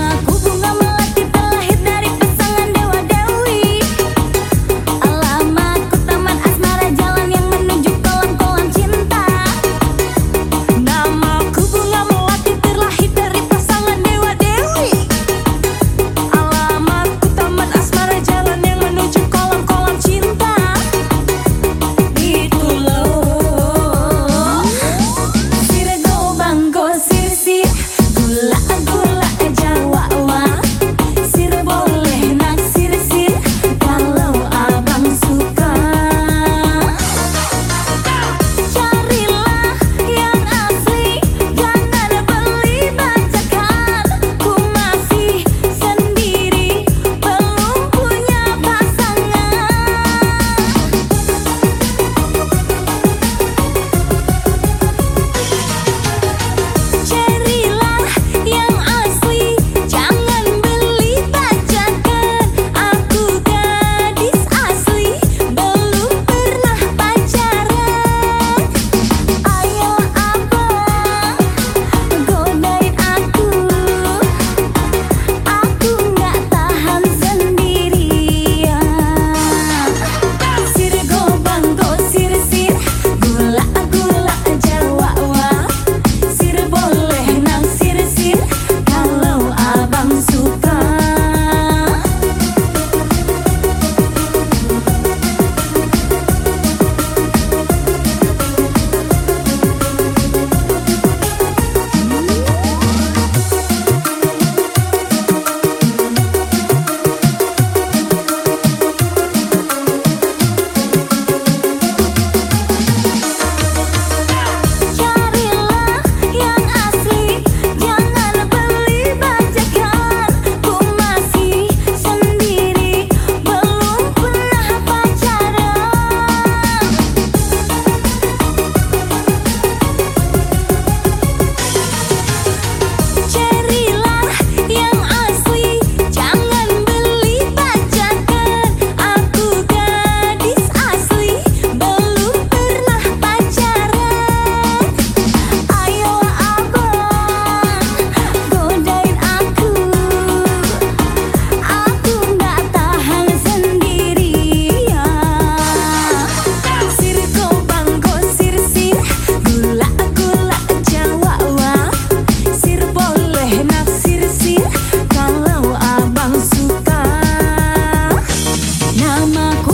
な mamá.